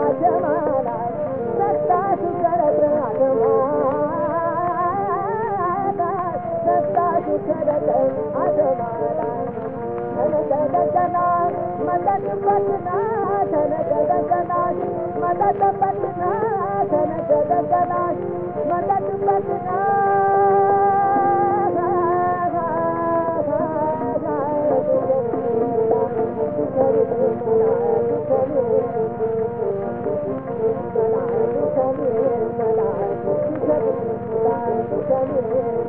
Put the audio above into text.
असमान सदा Thank you.